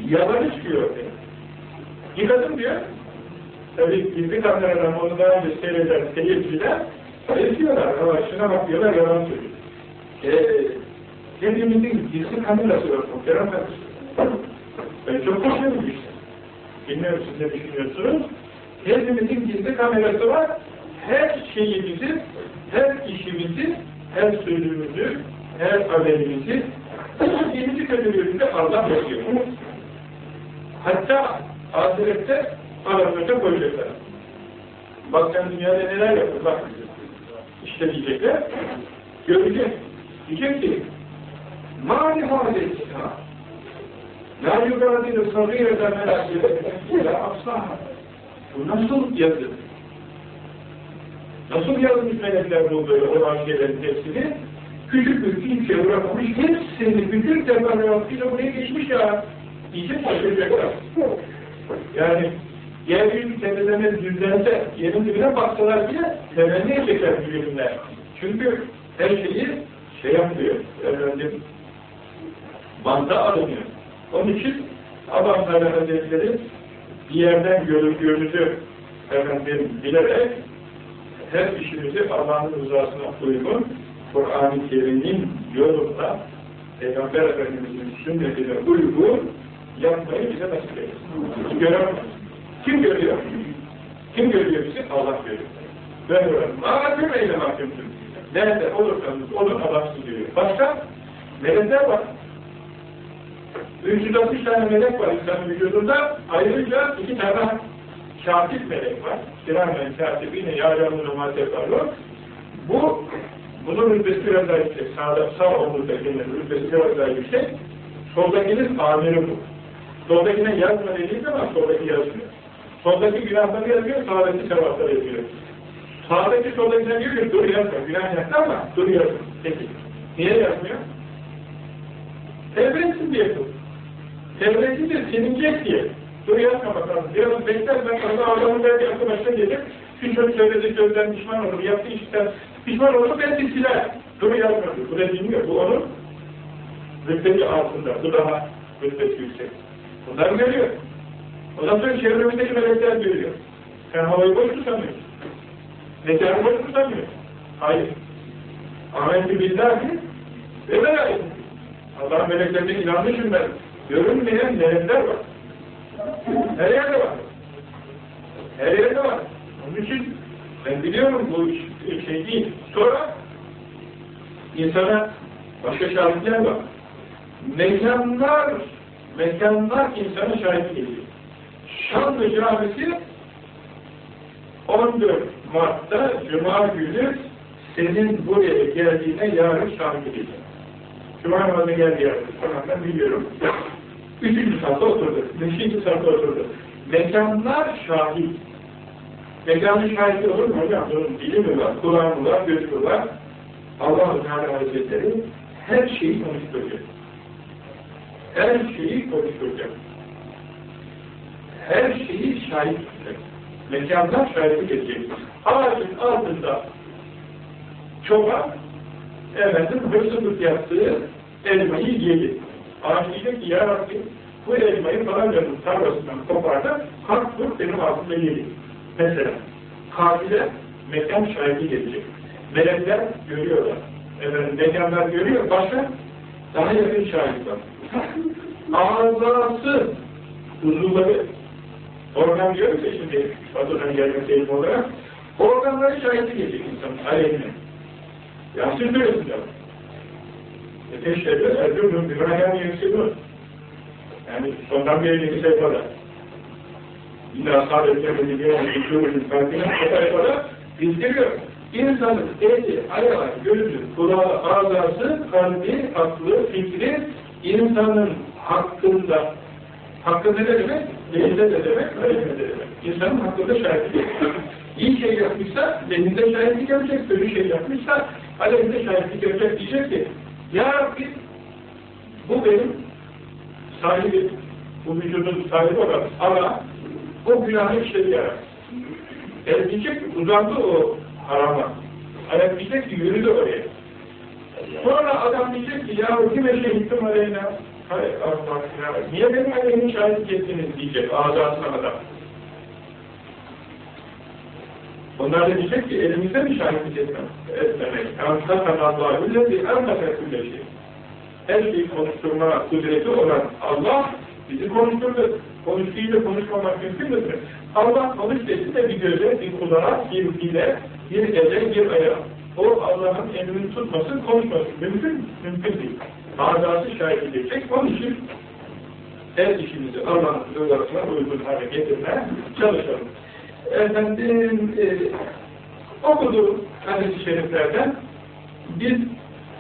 yalanı çıkıyor ortaya. Yıkadım diyor. Tabii gizli kameradan onu daha önce seyreden seyirciler Belirtiyorlar, ama şuna bak diyorlar, yalan söylüyor. Kendimizin gizli kamerası var, muhterem. Ben çok hoşlanım işte. Bilmiyorum siz ne düşünüyorsunuz? Kendimizin gizli kamerası var, her şeyimizi, her işimizi, her sözümüzü, her haberimizi, iyimizi kötülüğümüzü Allah yapıyor. Hatta ahirette aramızda koyacaklar. Bak sen dünyada neler yaptın, bak işte diyecekler, görecek. Diyecek ki, mâli hâletiha, lâ yugâdîne sagîreten melâkîle aslâhâ. Bu nasıl yazı? Nasıl yazmış melekler bu böyle olan şeylerin hepsini? Küçük bir kimse bırakmamış, hepsini bütün teferruatıyla buraya geçmiş ya. Diyecek şaşıracaklar. Yani yeryüzü kendilerine düzlense, yerin dibine baksalar bile temenni edecekler birbirine. Çünkü her şeyi şey yapıyor, efendim, banta alınıyor. Onun için Teala Hazretleri bir yerden görüldüğümüzü efendim bilerek her işimizi Allah'ın rızasına uygun Kur'an-ı Kerim'in yolunda Peygamber Efendimiz'in sünnetine uygun yapmayı bize nasip eylesin. Göremez. Kim görüyor? Kim görüyor bizi? Allah görüyor. Ben öğrendim. Mahkum eyle mahkumsun. Nerede olursanız olun Allah sizi görüyor. Başka? Melekler var. 360 tane melek var insanın vücudunda. Ayrıca iki tane katip melek var. Kiramen katibine yârâmûnû mâtefârû. Bu, bunun rütbesi biraz daha yüksek. Sağda, sağ omurdakinin rütbesi biraz daha yüksek. Soldakinin amiri bu. Soldakine yazma dediği zaman soldaki yazmıyor. Soldaki günahları yazıyor, sağdaki sevapları yazıyor. Sağdaki soldakine diyor ki dur yazma, günah yaptı ama dur yazma. Peki, niye yazmıyor? Tevbe etsin diye dur. Tevbe etsin de silinecek diye. Dur yazma bakalım. Biraz bekler ben sana adamın belki aklı başına gelir. Şu çocuk söylediği sözden pişman olur, yaptığı işten pişman olur, ben siler. Dur yazma diyor. Bu da bilmiyor. Bu onun rütbeti altında. Bu daha rütbeti yüksek. Bunlar görüyor. Ondan sonra çevremizdeki melekler görüyor. Sen havayı boş tutamıyorsun. Mekanı boş tutamıyorsun. Hayır. Ahmet'i billahi ve melaik. Allah'ın meleklerine inanmışım ben. Görünmeyen melekler var. Her yerde var. Her yerde var. Onun için ben biliyorum bu şey değil. Sonra insana başka şahitler var. Mekanlar, mekanlar insana şahit geliyor. Şanlı Camisi 14 Mart'ta Cuma günü senin buraya geldiğine yarın şahit edeceğim. Cuma namazına geldi yarın. Falan ben biliyorum. Üçüncü saatte oturdu. Beşinci saatte oturdu. Mekanlar şahit. Mekanın şahidi olur mu hocam? Onun dili mi var, kulağı mı var, gözü var? Allah-u Teala Hazretleri her şeyi konuşturacak. Her şeyi konuşturacak. Her şeyi şahit tutacak. Mekanlar şahitlik edecek. Ağacın altında çoban efendim hırsızlık yaptığı elmayı yedi. Ağaç diyecek ki ya bu elmayı falancanın tarlasından kopardı, kalk dur benim altında yedi. Mesela katile mekan şahidi gelecek. Melekler görüyorlar. Efendim, mekanlar görüyor. Başka daha yakın şahit var. Ağzası huzurları organ diyoruz ya şimdi Batı'dan gelmek eğitim olarak organları şahidi gelecek insan aleyhine. Yasin böylesin de. Eteşlerde erdirdüm bir ayağını yükseliyor. Yani sondan bir elini sayfada. İlla sadece bilgiye yıkıyoruz farkına o sayfada bildiriyor. İnsanın eli, ayağı, gözü, kulağı, ağzası, kalbi, aklı, fikri insanın hakkında hakkında ne demek? Lehinde de demek, aleyhinde de demek. İnsanın hakkında şahitlik İyi şey yapmışsa lehinde şahitlik görecek, kötü şey yapmışsa aleyhinde şahitlik görecek diyecek ki Ya Rabbi bu benim sahibi, bu vücudun sahibi olan Allah o günahı işledi ya. Ki uzandı o harama. Ayak diyecek ki yürüdü oraya. Sonra adam diyecek ki ya kime şehittim aleyna? Hayır Allah ya. Niye benim aleyhimi şahitlik ettiniz diyecek ağzına adam. Onlar da diyecek ki elimizde mi şahitlik etmem? etmemek? Antakan Allah'ı lezi ernese külle şey. Her şeyi konuşturma kudreti olan Allah bizi konuşturdu. Konuştuğuyla konuşmamak mümkün müdür? Allah konuş desin de bir göze, bir kulağa, bir dile, bir ele, bir ayağa. O Allah'ın emrini tutmasın, konuşmasın. Mümkün Mümkün değil. Azası şahit edecek. Onun için her işimizi Allah'ın rızasına uygun hale getirmeye çalışalım. Efendim, e, okuduğum hadis-i şeriflerden bir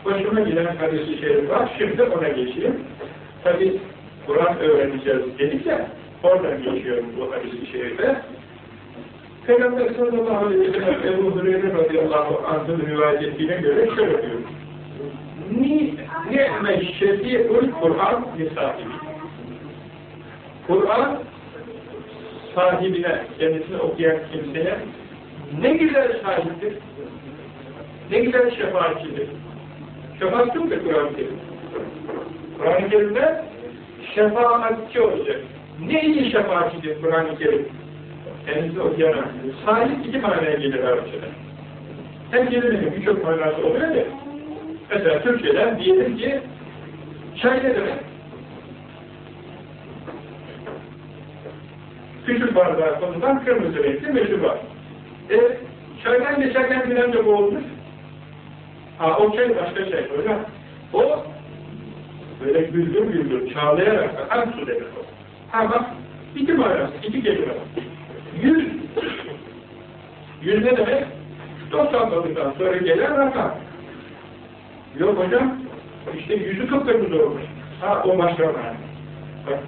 başıma giden hadis-i şerif var. Şimdi ona geçeyim. Tabi Kur'an öğreneceğiz dedik oradan geçiyorum bu hadis-i şerife. Peygamber sallallahu aleyhi ve sellem Ebu Hureyre radıyallahu anh'ın rivayetine göre şöyle diyor. Ni ni'me şefi'ul Kur'an li sahibi. Kur'an sahibine, kendisini okuyan kimseye ne güzel şahittir, ne güzel şefaatçidir. Şefaat kimdir Kur'an-ı Kerim? Kur'an-ı Kerim'de şefaatçi olacak. Ne iyi şefaatçidir Kur'an-ı Kerim? Kendisi okuyan Salih iki manaya gelir Arapçada. Hem kelimenin birçok manası oluyor ya. Mesela Türkçeden diyelim ki çay ne demek? Küçük bardağı konudan kırmızı renkli meşhur var. E, çaydan geçerken bilemce bu olmuş. Ha o çay başka şey hocam. O böyle güldür güldür çağlayarak akan su demek o. Ha bak iki manası, iki kelime var. Yüz. Yüz ne demek? 90'dan sonra gelen rakam. Yok hocam, işte yüzü kıpkırmızı olmuş. Ha o başka manası. Bak,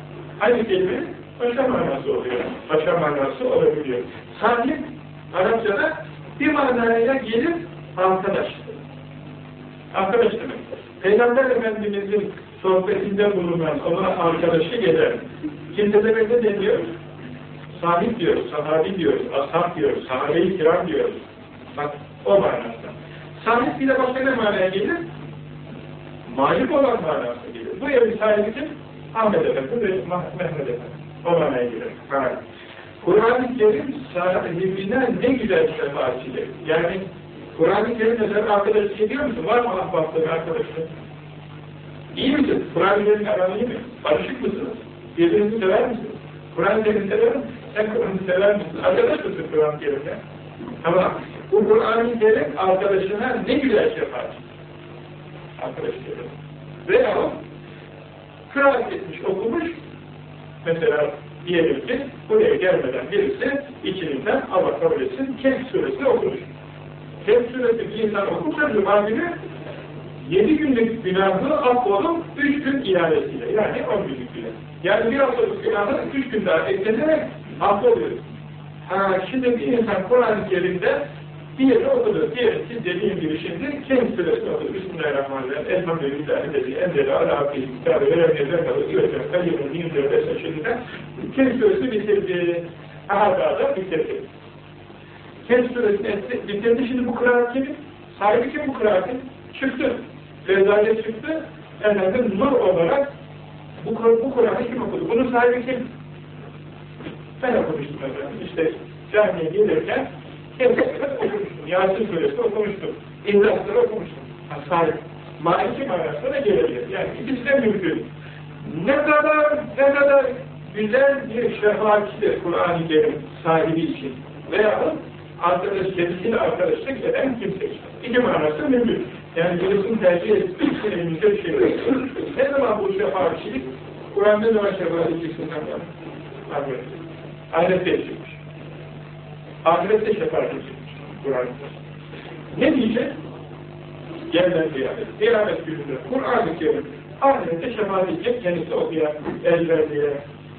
aynı kelime başka manası oluyor. Başka manası olabiliyor. Sahip, Arapçada bir manaya gelip arkadaş. Arkadaş demek. Peygamber Efendimiz'in sohbetinde bulunan ona arkadaşı gelir. Kimse demek ne deniyor? Sahip diyoruz, sahabi diyoruz, ashab diyoruz, sahabe-i kiram diyoruz. Bak o manasında. Sahip bir de başka ne manaya gelir? Malik olan manası gelir. Bu evin sahibi kim? Ahmet Efendi ve Mehmet Efendi. O manaya gelir. Kur'an-ı Kerim sahibine ne güzel şefaatçidir. Yani Kur'an-ı Kerim'le sen arkadaşlık ediyor musun? Var mı ahbaplık arkadaşlık? İyi misin? Kur'an-ı Kerim'le aran iyi mi? Barışık mısınız? Birbirinizi sever misiniz? Kur'an-ı Kerim'i sever misin? Sen Kur'an'ı sever misin? Arkadaş mısın Kur'an-ı Kerim'le? Ama bu Kur'an-ı Kerim arkadaşına ne güzel yapar. Arkadaş Kerim. Veya kıraat etmiş, okumuş, mesela diyelim ki buraya gelmeden birisi içinden Allah kabul etsin, Kehf suresini okumuş. Kehf suresi bir insan okursa Cuma günü yedi günlük günahı affolup üç gün iadesiyle, yani on günlük günah. Yani bir haftalık günahı üç gün daha eklenerek affoluyor. Ha, şimdi bir insan Kur'an-ı Kerim'de diğeri okudu. Diğeri ki dediğim gibi şimdi kendi süresini okudu. Bismillahirrahmanirrahim. Elhamdülillahi lezi enzeli ala abdil kitabı ve revyeler kalı üretim kayyemin niyimdir ve seçildiğinde kendi süresini bitirdi. Ahada'da bitirdi. Kendi süresini bitirdi. Şimdi bu kıraat kimin? Sahibi kim bu kıraatın? Çıktı. Rezalet çıktı. Efendim nur olarak bu, bu Kur'an'ı kim okudu? Bunun sahibi kim? Ben okumuştum efendim. İşte camiye gelirken Hepsini okumuştum. Yasin Suresi okumuştum. İhlasları okumuştum. Sahip. Maliki manasına da gelebilir. Yani ikisi de mümkün. Ne kadar, ne kadar güzel bir şefaatçidir Kur'an-ı Kerim sahibi için. Veya arkadaş, kendisiyle arkadaşlık eden kimse için. İki manası mümkün. Yani birisini tercih etmek elimizde bir şey yok. ne zaman bu şefaatçilik? Kur'an ne zaman şefaatçiliksin? Ahirette çıkmış. Ahirette şefaat edecek Kur'an. Ne diyecek? Yerden kıyamet. Kıyamet gününde Kur'an-ı Kerim ahirette şefaat edecek kendisi okuyan, el verdiğe,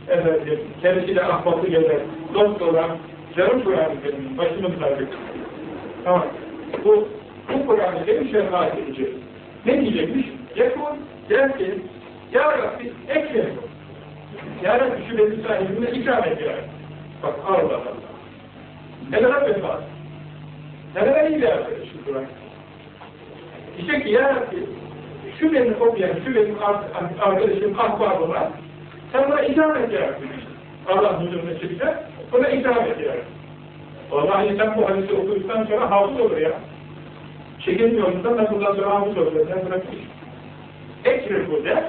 efendim, kendisiyle ahbaplı gezer, dost olan, canım Kur'an-ı Kerim'in başını sardık. Tamam. Bu, bu Kur'an-ı Kerim şefaat edecek. Ne diyecekmiş? Yakun der ki, Ya Rabbi ekrem. Ya Rabbi şu benim sahibime ikram et ya. Bak Allah Allah. Ne kadar vefat. Ne kadar iyi bir arkadaşım Kur'an. Diyecek ki ya şu benim okuyan, şu benim arkadaşım ahbabıma, sen buna ikram et ya. Allah huzuruna çıkacak, buna ikram et ya Rabbi. Vallahi sen bu hadisi okuduktan sonra hafız olur ya. Çekilmiyorsundan ben bundan sonra hafız olur. Sen bırakmış. Ekrir bu der.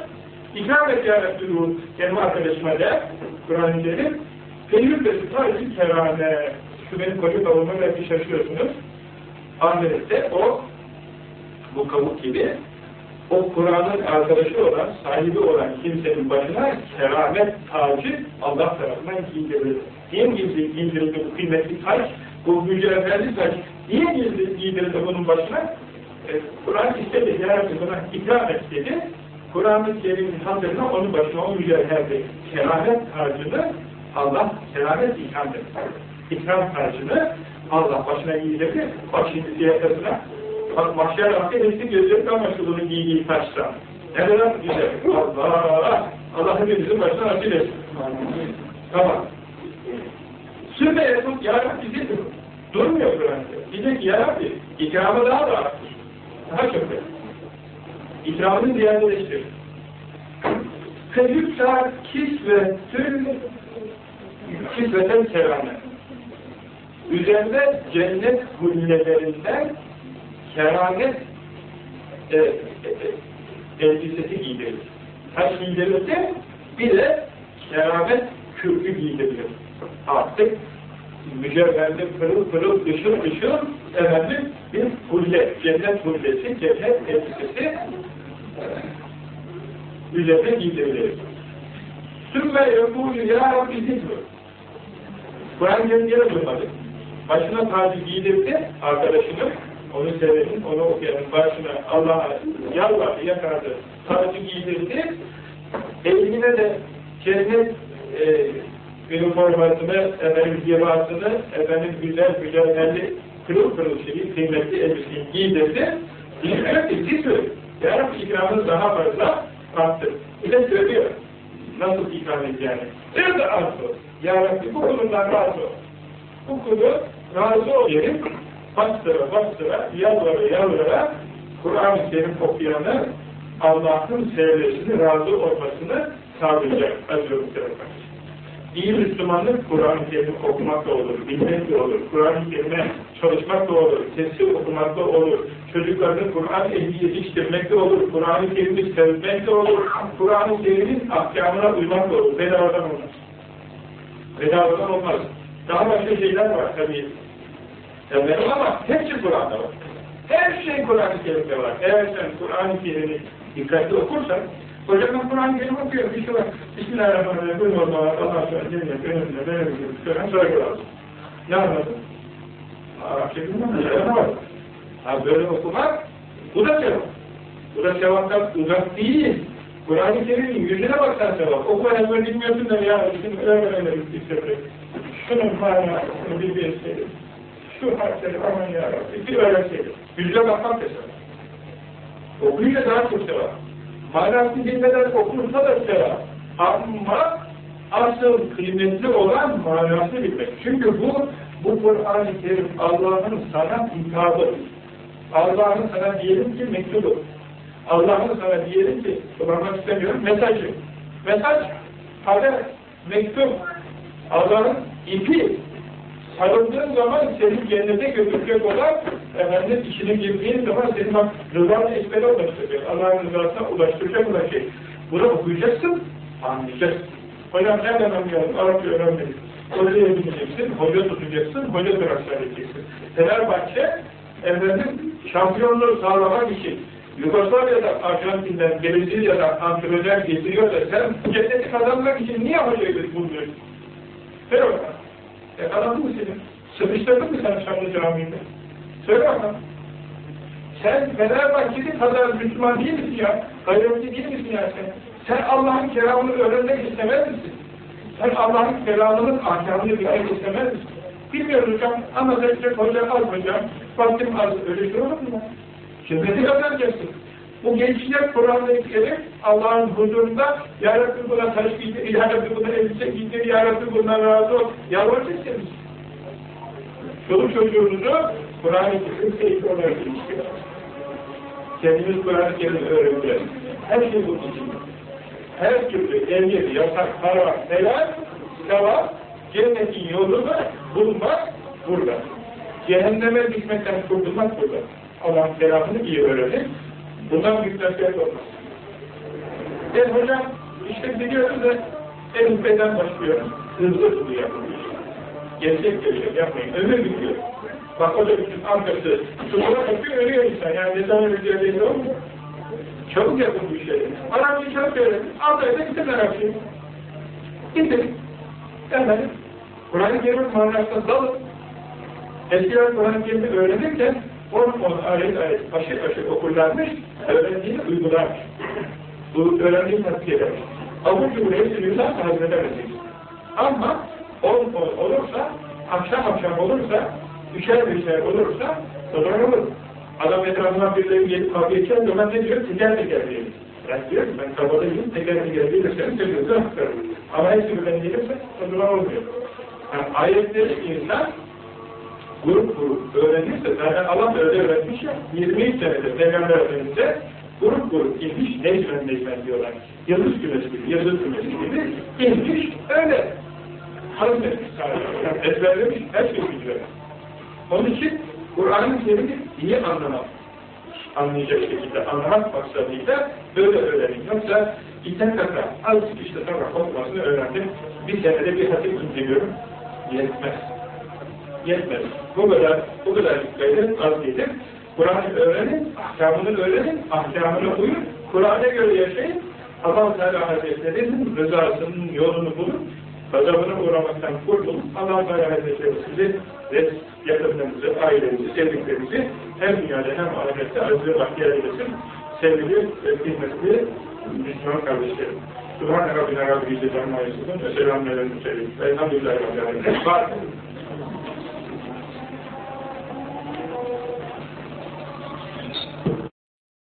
İkram et ya Rabbi bu benim arkadaşıma der. Kur'an-ı Kerim. Peynir de tutar kerane şu benim koca kavuğuma belki şaşıyorsunuz. Ahirette o bu kavuk gibi o Kur'an'ın arkadaşı olan, sahibi olan kimsenin başına keramet tacı Allah tarafından giydirilir. Niye giydirildi bu kıymetli taç, bu mücevherli taç? Niye giydirildi bunun başına? E, Kur'an istedi, Rabbi buna ikram et dedi. Kur'an-ı hatırına onun başına o mücevherli keramet tacını Allah keramet ikram etti ikram karşılığı Allah başına giydirdi. Bak şimdi ziyafetine. Bak mahşer hepsi gözleri kamaştı bunun giydiği taşta. Ne kadar güzel. Allah! Allah hepimizin başına nasip etsin. Tamam. Sümme yapıp ya Rabbi bizi durmuyor Kur'an'da. Diyecek ki ya Rabbi ikramı daha da. Daha çok ver. İkramını ziyadeleştir. Feyük saat kisvetün kisveten keramet üzerinde cennet hullelerinden keramet e, e, e, elbisesi giydirilir. Taş giydirilse bir de keramet kürkü giydirilir. Artık mücevherli pırıl pırıl ışıl ışıl efendim bir hulle, cennet hullesi, cennet elbisesi üzerine giydirilir. Sümme yekûlü ya Rabbi zikru. Kur'an kendine durmadı başına tacı giydirdi arkadaşını, onu sevenin, onu okuyanın başına Allah'a yalvardı, yakardı, tacı giydirdi, eline de cennet e, üniformasını, efendim libasını, efendim güzel mücevherli, kırıl kırıl şeyi, kıymetli elbiseyi giydirdi, diyor ki zikr, Ya Rabbi ikramını daha fazla arttır. Bir de söylüyor, nasıl ikram edeceğini. Nerede arzu? Ya Rabbi bu kulundan razı ol. Bu kulu razı ol diyelim, bastıra bastıra, yalvara yalvara, Kur'an-ı Kerim okuyanı Allah'ın sevmesini, razı olmasını sağlayacak İyi Müslümanlık Kur'an-ı Kerim okumakla olur, bilmekle olur, Kur'an-ı Kerim'e çalışmak da olur, tefsir okumak da olur, çocuklarını Kur'an ehli yetiştirmek de olur, Kur'an-ı Kerim'i sevmek de olur, Kur'an-ı Kerim'in ahkamına uymak da olur, bedavadan olmaz. Bedavadan olmaz. Daha başka şeyler var tabii. Sevmedim ama hepsi Kur'an'da var. Her şey Kur'an-ı Kerim'de var. Eğer sen Kur'an-ı Kerim'i dikkatli okursan, hocam ben Kur'an-ı Kerim okuyorum, bir şey var. Bismillahirrahmanirrahim, buyurun o zaman, Allah sonra cennet, önümde, benim gibi, söylenen saygı lazım. Ne anladın? Arapça bilmem ne var. Ha böyle okumak, bu da sevap. Bu da sevaptan uzak değil. Kur'an-ı Kerim'in yüzüne baksan sevap. Oku ezber bilmiyorsun da ya, şimdi öğrenelim istedim. Şunun manasını bilseydim. Şu harfleri aman yarabbim, bir öğrenseydim. Yüzüne bakmak da sevap. Okuyunca daha çok sevap. Manasını bilmeden okursa da sevap. Ama asıl kıymetli olan manasını bilmek. Çünkü bu bu Kur'an-ı Kerim Allah'ın sana hitabı. Allah'ın sana diyelim ki mektubu. Allah'ın sana diyelim ki, kullanmak istemiyorum, mesajı. Mesaj, haber, mektup, Allah'ın ipi. Sarıldığın zaman seni cennete götürecek olan, efendim içine girdiğin zaman seni bak rızanı esmere ulaştıracak. Allah'ın rızasına ulaştıracak olan şey. Bunu okuyacaksın, anlayacaksın. Hocam nereden anlayalım? Arapça öğrenmedik. Hocaya gideceksin, hoca tutacaksın, hoca transfer edeceksin. Fenerbahçe, efendim, şampiyonluğu sağlamak için Yugoslavya'da, Arjantin'den, Brezilya'dan antrenör getiriyor da sen cenneti kazanmak için niye hocayı buluyorsun? Ver bakalım. E kazandın mı seni? Sıkıştırdın mı sen Şamlı Camii'nde? Söyle bakalım. Sen Fenerbahçeli kadar Müslüman değil misin ya? Gayretli değil misin ya sen? Sen Allah'ın kelamını öğrenmek istemez misin? Sen Allah'ın kelamının ahkamını bilmek istemez misin? Bilmiyoruz hocam, anlatacak hoca az hocam, vaktim az, öyle şey olur mu? Cenneti kazanacaksın. Bu gençler Kur'an'ı Kerim Allah'ın huzurunda Ya Rabbi buna taş giydir, Ya Rabbi buna elbise giydir, Ya Rabbi bundan razı ol. Yalvaracaksınız. Çoluk çocuğunuzu Kur'an-ı Kerim seyfi olarak ilişkiler. Kendimiz Kur'an-ı öğreneceğiz. Her şey bunun içinde. Her türlü emir, yasak, haram, helal, sevap, cennetin yolunu bulmak burada. Cehenneme düşmekten kurtulmak burada. Allah'ın kelamını iyi öğrenin. Bundan büyük nefret olmaz. Ben hocam, işte biliyoruz da en beden başlıyorum. Hızlı hızlı yapılmış. Gerçek geliyor, yapmayın. Ömür bitiyor. Bak o da bütün arkası, şunlara bakıyor, ölüyor insan. Yani ne zaman ölüyor belli olmuyor. Çabuk yapın bu işleri. Arapçayı çabuk öğrenin. Ayda bitir Arapçayı. Bitirin. Efendim, Kur'an-ı Kerim'in manasına dalın. Eskiler Kur'an-ı Kerim'i öğrenirken 10-10 ayet ayet başı başı okurlarmış, öğrendiğini uygularmış. Bu öğrendiğini tatbik edermiş. Abur cubur hepsini hazmedemezsiniz. Ama 10-10 olursa, akşam akşam olursa, üçer üçer olursa, sonra olur. Adam etrafından birileri gelip kavga edeceğim zaman ne diyor? Teker teker diyelim. Ben diyorum ben kabadayım, teker teker gelirseniz sözünüzü haklarım. Ama hepsi birden gelirse o zaman olmuyor. Yani ayetleri insan grup grup öğrenirse, zaten Allah öyle öğretmiş ya, 23 senedir Peygamber Efendimiz'e grup grup inmiş, necmen necmen diyorlar. Yıldız kümesi gibi, yıldız kümesi gibi inmiş, öyle. Hazmetmiş sadece, ezberlemiş, her şey biliyor. Onun için Kur'an'ın Kerim'i iyi anlamak, anlayacak şekilde anlamak maksadıyla böyle öğrenin. Yoksa iki kata, az işte sabah okumasını öğrendim, bir senede bir hatip indiriyorum, yetmez. Yetmez. Bu kadar, bu kadar gayret az gelir. Kur'an'ı öğrenin, ahkamını öğrenin, ahkamını uyun, Kur'an'a göre yaşayın, Allah-u Teala Hazretleri'nin rızasının yolunu bulun, gazabına uğramaktan kurtulun, Allah-u Teala Hazretleri sizi ve yakınlarınızı, ailenizi, sevdiklerinizi hem dünyada hem ahirette aziz bahtiyar eylesin. Sevgili ve kıymetli Müslüman kardeşlerim. Subhane Rabbine Rabbi İzzet Amma Yusuf'un ve selamun aleyküm. Elhamdülillahi Rabbi Alemin.